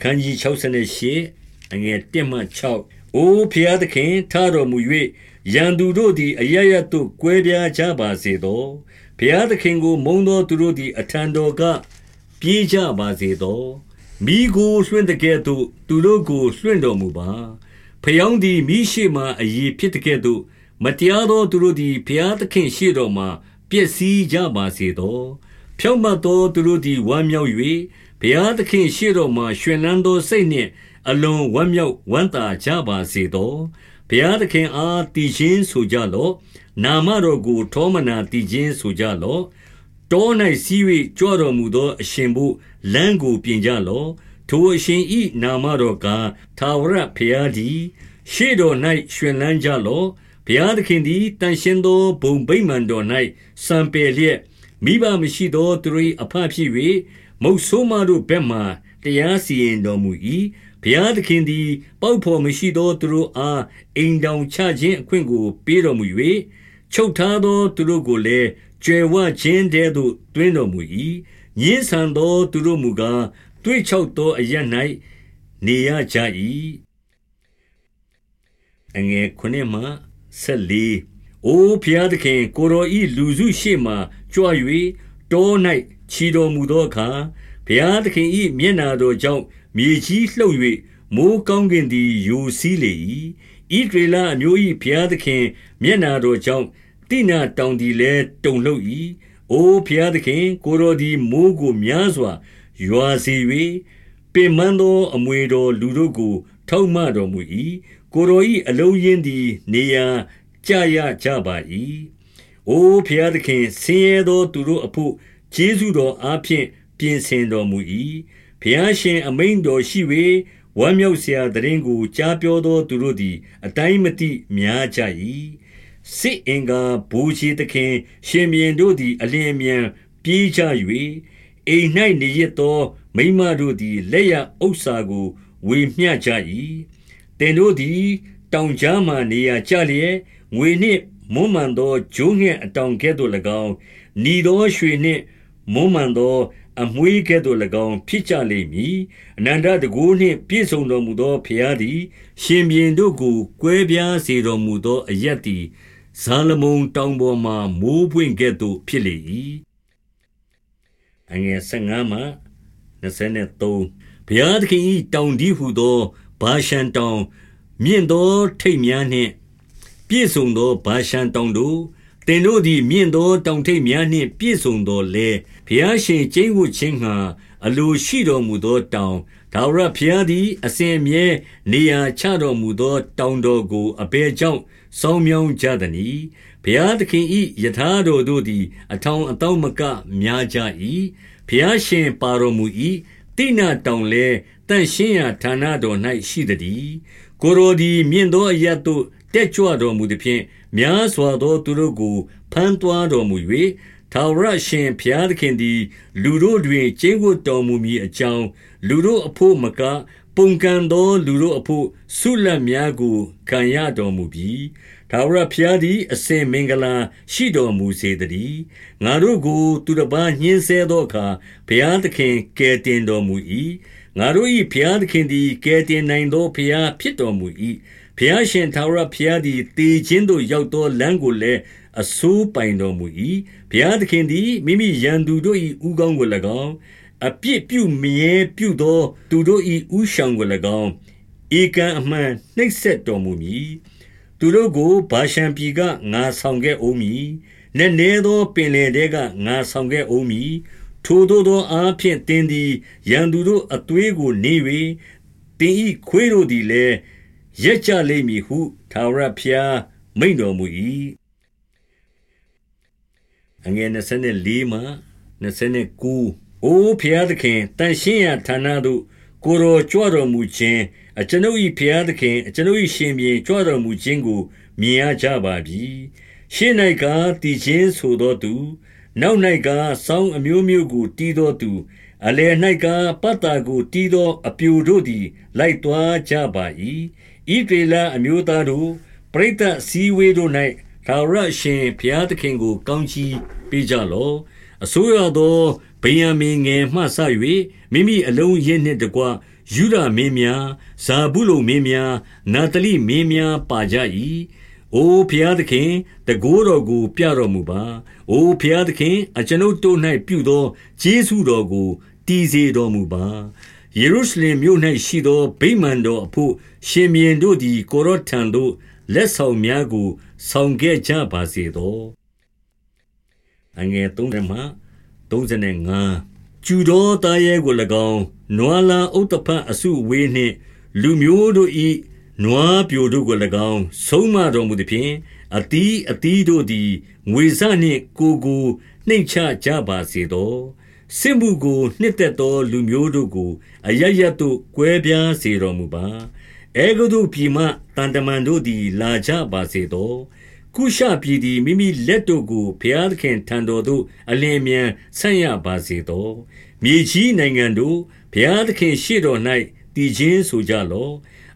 ခန်းကြီး68အငယ်1မှ6အိုဖျားသခင်ထတော်မူ၍ရန်သူတို့သည်အရရသို့ကွဲပြားကြပါစေသောဘုရားသခင်ကိုမုန်းသောသူတို့သည်အထံတော်ကပြေးကြပါစေသောမိကိုလွှင့်တဲ့ကဲ့သို့သူတို့ကိုလွှင့်တော်မူပါဖျောင်းသည်မိရှိမှအည်ဖြစ်တဲ့ကဲ့သို့မတရားသောသူတို့သည်ဘုရားသခင်ရှေ့တော်မှာပျက်စီးကြပါစေသောဖြောင့်မတ်သောသူတို့သည်ဝမ်းမြောက်၍ ဘုရားသခင်ရှေ့တော်မှာရွှင်လန်းသောစိတ်နှင့်အလွန်ဝမ်းမြောက်ဝမ်းသာကြပါစေသောဘုရားသခင်အားတည်ခြင်းဆိုကြလော့နာမတော်ကိုထောမနာတည်ခြင်းဆိုကြလော့တော၌စီး၍ကြွတော်မူသောအရှင်ဘုလမ်းကိုပြင်ကြလော့ထိုအရှင်ဤနာမတော်ကားသာဝရဘုရားသည်ရှေ့တော်၌ရွှင်လန်းကြလော့ဘုရားသခင်သည်တန်ရှင်းသောဘုံဗိမာန်တော်၌စံပယ်လျက်မိဘမရှိသောသူတို့၏အဖဖြစ်၍ မုတ်ဆိုးမတို့ဘက်မှတရားစီရင်တော်မူ၏ဘုရားသခင်သည် ပေါက်ဖော်မရှိသောသူတို့အားအိမ်တောင်ချခြင်းအခွင့်ကို ပေးတော်မူ၍ချုပ်ထားသောသူတို့ကိုလည်းကြွယ်ဝခြင်းတည်းသို့တွင်တော်မူ၏ညင်းဆန်သောသူတို့မူကားတွေ့ချောက်သောအရ၌နေရကြ၏အငယ်ခုနှစ်မှဆက်လီအိုဖျားသခင်ကိုရောဤလူစုရှေ့မှကြွ၍တော၌ ခြီတော်မူသောအခါဘုရားသခင်ဤမျက်နာတော်ကြောင့်မြေကြီးလှုပ်၍မိုးကောင်းကင်သည်ယိုစီးလေ၏ဤဒေလအမျိုး၏ဘုရားသခင်မျက်နာတော်ကြောင့်တိနာတောင်သည်လည်းတုန်လှုပ်၏အိုဘုရားသခင်ကိုရောဒီမိုးကိုများစွာရွာစေ၍ပင်မသောအမွေတော်လူတို့ကို ထောက်မတော်မူ၏ကိုရောဤအလုံးရင်းသည် နေရာကြရကြပါ၏အိုဘုရားသခင်ဆင်းရဲသောသူတို့အဖို့ ကျေးဇူးတော်အားဖြင့် ပြင်ဆင်တော်မူ၏။ဘုရားရှင်အမိန့်တော်ရှိ၍ဝမ်းမြောက်စရာသိတင်းကို ကြားပြောသောသူတို့သည် အတိုင်းမသိ များကြ၏။စစ်အင်္ဂါဗိုလ်ခြေသခင် ရှင်ဘုရင်တို့သည် အလျင် အမြန်ပြေးကြ၍၊အိမ်၌နေရစ်သော မိန်းမတို့သည် လက်ရဥစ္စာကို ဝေမျှကြ၏။သင်တို့သည် တောင်ကြားမှာ နေရာကျလျက်၊ငွေနှင့်မွမ်းမံသော ချိုးငှက်အတောင်ကဲ့သို့၎င်း၊နီသောရွှေနှင့် မွမ်းမံသော အမွေးကဲ့သို့၎င်း ဖြစ်ကြလိမ့်မည်အနန္တတကူနှင့် ပြည့်စုံတော်မူသောဘုရားသည် ရှင်ဘင်တို့ကိုကွဲပြားစေတော်မူသော အရက်သည်ဇာလမုန်တောင်ပေါ်မှမိုးပွင့်ကဲ့သို့ဖြစ်လေ၏အငယ်15မှ23ဘုရားသခင်၏တောင်ဒီဟုသောဘာရှန်တောင် မြင့်သောထိတ်များနှင့် ပြည့်စုံသောဘာရှန်တောင်တို့ သင်တို့သည်မြင့်သောတောင်ထိပ်များနှင့် ပြည့်စုံသောလေဘုရားရှင်ကျင်းဝတ်ခြင်းငှာအလိုရှိတော်မူသောတောင်ဒါဝရဘုရားသည် အစဉ်အမြဲနေရာချတော်မူသော တောင်တော်ကို အဘယ်ကြောင့် စောင်းမြောင်းကြသနည်း ဘုရားသခင်၏ယထာတော်တို့သည် အထောင်အတောင်မက များကြ၏ဘုရားရှင်ပါတော်မူ၏တိနာတောင်လဲတန့်ရှင်းရာဌာနတော်၌ရှိသည်ကိုရိုဒီမြင့်သောအရတ်တို့ တက်ကြွတော်မူသည်ဖြင့်များစွာသောသူတို့ကိုဖမ်းသွားတော်မူ၍ထာဝရရှင်ဘုရားသခင်သည် လူတို့တွင်ကျင့်ဝတ်တော်မူမည်အကြောင်းလူတို့အဖို့မက ပုန်ကန်သောလူတို့အဖို့ဆုလတ်များကိုခံရတော်မူပြီးထာဝရဘုရားသည်အစဉ်မင်္ဂလာရှိတော်မူစေတည်းငါတို့ကို သူတစ်ပါးညှင်းဆဲသောအခါဘုရားသခင်ကယ်တင်တော်မူ၏ငါတို့၏ဘုရားသခင်သည်ကယ်တင်နိုင်သောဘုရားဖြစ်တော်မူ၏ ဘုရားရှင်ထာဝရဘုရားသည်တေခြင်းသို့ရောက်သောလမ်းကိုလည်းအစိုးပိုင်တော်မူ၏ဘုရားသခင်သည်မိမိရန်သူတို့၏ဥကောင်းကို၎င်းအပြစ်ပြုမြဲပြုသောသူတို့၏ဥဆောင်ကို၎င်းဧကံအမှန်နှိပ်စက်တော်မူမည်သူတို့ကိုဘာရှံပြည်ကငါဆောင်ခဲ့အောင်မည်နည်းနည်းသောပင်လယ်တဲကငါဆောင်ခဲ့အောင်မည်ထိုသို့သောအားဖြင့်တင်းသည်ရန်သူတို့အသွေးကိုနေ၍တင်းဤခွေးတို့သည်လည်း ရက်ကြလိမ့်မည်ဟုထာဝရဘုရားမိန့်တော်မူ၏အငယ်24မှ29အိုဘုရားသခင်တန်ရှင်းရာဌာနသို့ကိုရောကြွတော်မူခြင်းအကျွန်ုပ်၏ဘုရားသခင်အကျွန်ုပ်၏ရှင်ပြန်ကြွတော်မူခြင်းကိုမြင်ရကြပါပြီရှင်း၌ကတည်ခြင်းဆိုသောသူ နောက်၌ကစောင်းအမျိုးမျိုးကိုတီးသောသူအလယ်၌ကပတ်တာကိုတီးသောအပြူတို့သည် လိုက်သွားကြပါ၏ ဣဒေလအမျိုးသားတို့ပရိသတ်စည်းဝေးတို့၌ထာဝရရှင်ဘုရားသခင်ကို ကောင်းချီးပေးကြလော့အစိုးရသောဗိယံမင်ငယ်မှဆ၍မိမိအလုံးရင်းနှင့်တကွယူဒမင်းများဇာဘူးလုံမင်းများနာတလိမင်းများပါကြ၏အိုဖျားသခင်တကိုးတော်ကို ပြတော်မူပါအိုဖျားသခင် အကျွန်ုပ်တို့၌ပြုသောကျေးဇူးတော်ကိုတည်စေတော်မူပါ ယေရုရှလင်မြို့၌ရှိသောဗိမာန်တော်အဖို့ရှင်မြင်းတို့သည် ကိုရောထံသို့လက်ဆောင်များကို ဆောင်ခဲ့ကြပါစေသောအငယ်3မှ35ကျူတော်သားရဲကို၎င်းနွာလာဥတ္တဖအစုဝေးနှင့် လူမျိုးတို့၏နွားပြိုတို့ကို၎င်း ဆုံးမတော်မူသည်ဖြင့်အတီးအတီးတို့သည်ငွေစနှင့်ကိုကိုနှိမ့်ချကြပါစေသော စစ်မှုကိုနှစ်သက်သော လူမျိုးတို့ကို အရရတ်သို့ ကွဲပြားစေတော်မူပါ အဲဂုတုပြည်မှတန်တမန်တို့သည် လာကြပါစေသော ကုရှပြည်သည် မိမိလက်တို့ကို ဘုရားသခင်ထံတော်သို့ အလင်းမြန်ဆန့်ရပါစေသော မြေကြီးနိုင်ငံတို့ ဘုရားသခင်ရှေ့တော်၌တည်ခြင်းဆိုကြလော့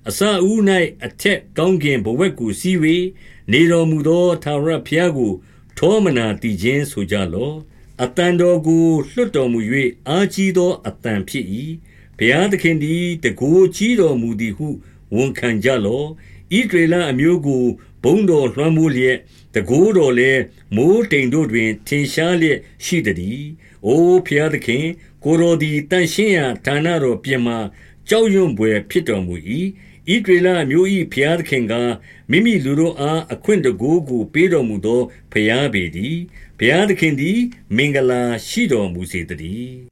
အစာဦး၌အထက်ကောင်းကင်ဘဝက်ကို စီး၍နေတော်မူသောသာရဘုရားကို ထောမနာတည်ခြင်းဆိုကြလော့ အတန်တော်ကိုလွှတ်တော်မူ၍အာကြီးသောအတန်ဖြစ်၏ဘုရားသခင်သည်တကိုးကြီးတော်မူသည်ဟု ဝန်ခံကြလော့ဣဒရေလအမျိုးကို ဘုံတော်လွှမ်းမိုးလျက်တကိုးတော်လည်း မိုးတိမ်တို့တွင် ထင်ရှားလျက်ရှိသည်။အိုဖျားသခင် ကိုတော်သည်တန်ရှင်းရာဌာနတော်ပြင်မှကြောက်ရွံ့ဖွယ်ဖြစ်တော်မူ၏။ ဣဒရေလမျိုး၏ဖျားသခင်ကမိမိလူတို့အားအခွင့်တကိုးကိုပေးတော်မူသောဖျားပေသည်။ဘုရားသခင်သည် မင်္ဂလာရှိတော်မူစေတည်း